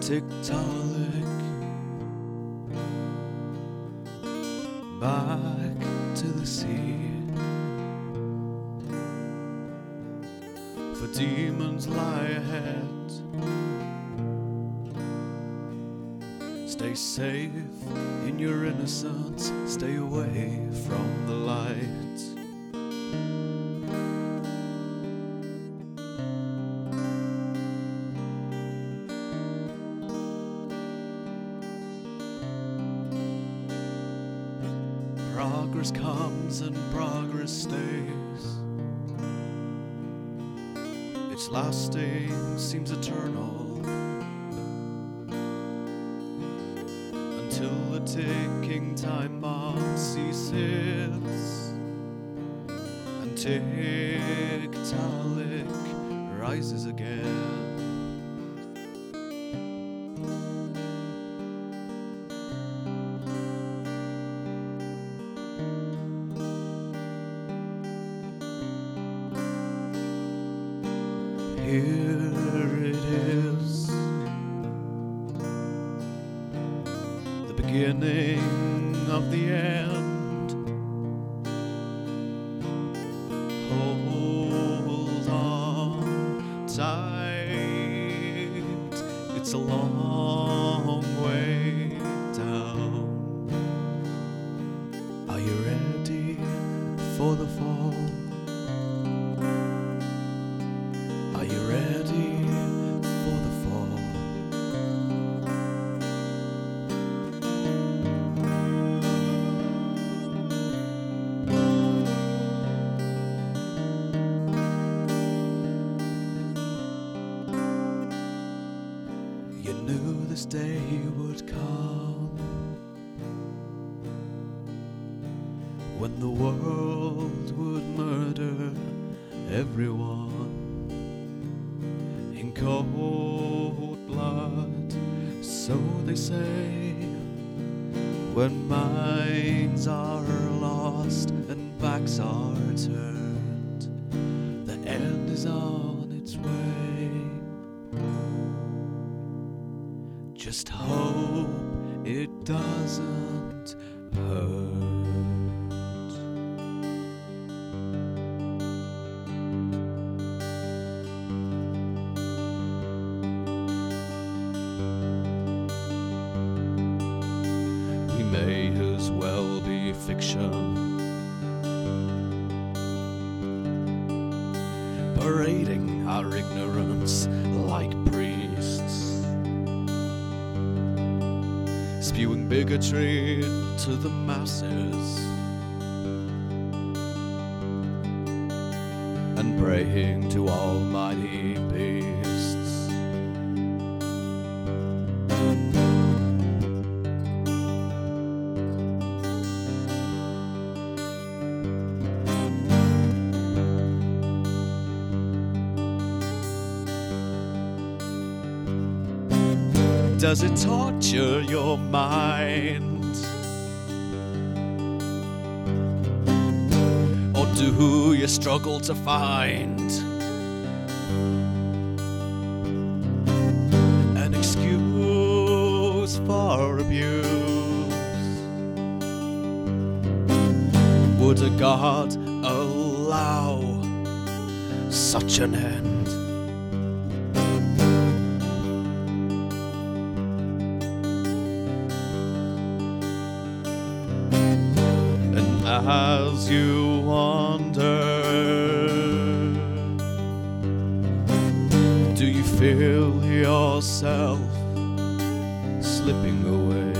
Tiktaalik. Back to the sea. For demons lie ahead. Stay safe in your innocence. Stay away from the light. Progress comes and progress stays. Its lasting seems eternal until the ticking time bomb ceases and Tiktaalik rises again. Here it is, the beginning of the end. Day would come when the world would murder everyone in cold blood. So they say when minds are lost and backs are turned, the end is on its way. Just hope it doesn't hurt. We may as well be fiction. Parading our ignorance Spewing bigotry to the masses. And praying to almighty beasts. Does it torture your mind? Or do you struggle to find an excuse for abuse? Would a God allow such an end? You wander, do you feel yourself slipping away?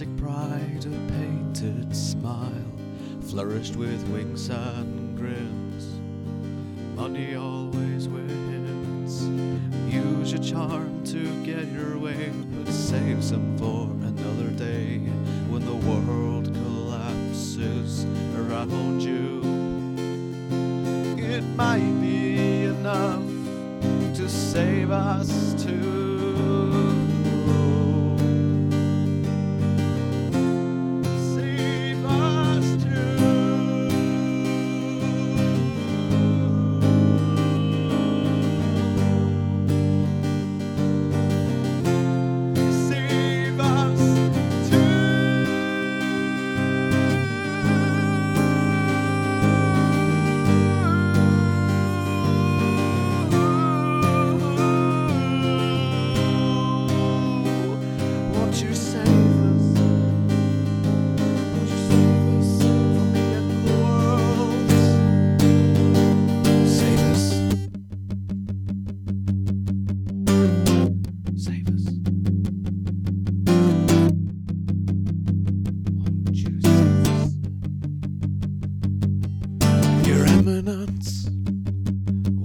Plastic pride, a painted smile, flourished with wings and grins. Money always wins. Use your charm to get your way, but save some for another day when the world collapses around you. It might be enough to save us too.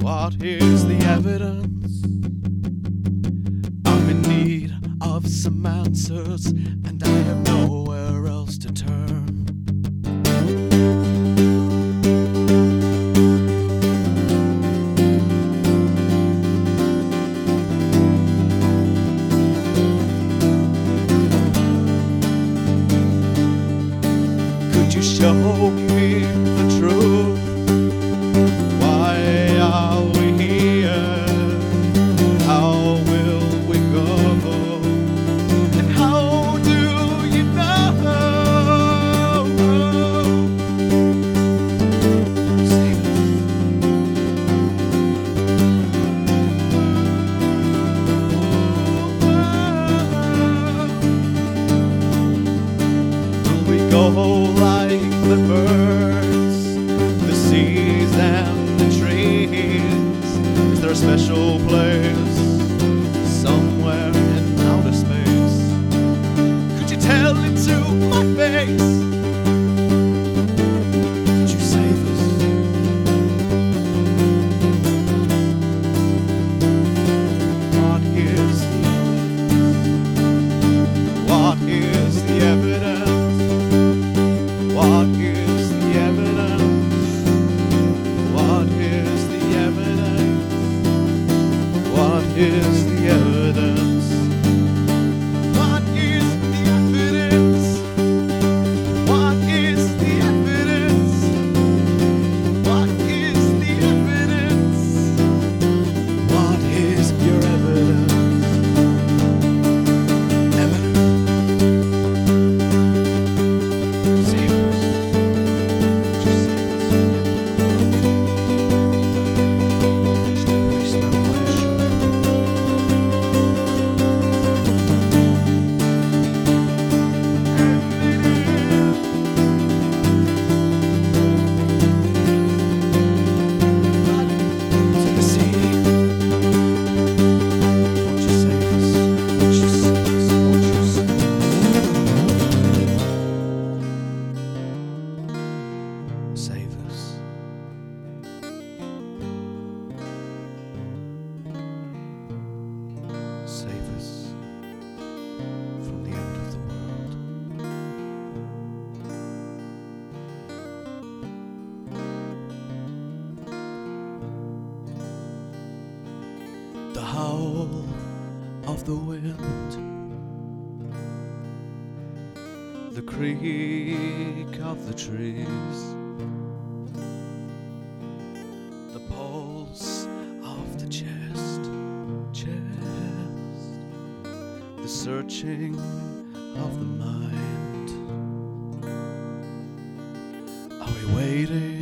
What is the evidence? I'm in need of some answers, and I have nowhere else to turn. Tell to my face? Could you save us? What is the what is the evidence? What is the evidence? What is the evidence? What is the? howl of the wind, the creak of the trees, the pulse of the chest, chest, the searching of the mind. Are we waiting?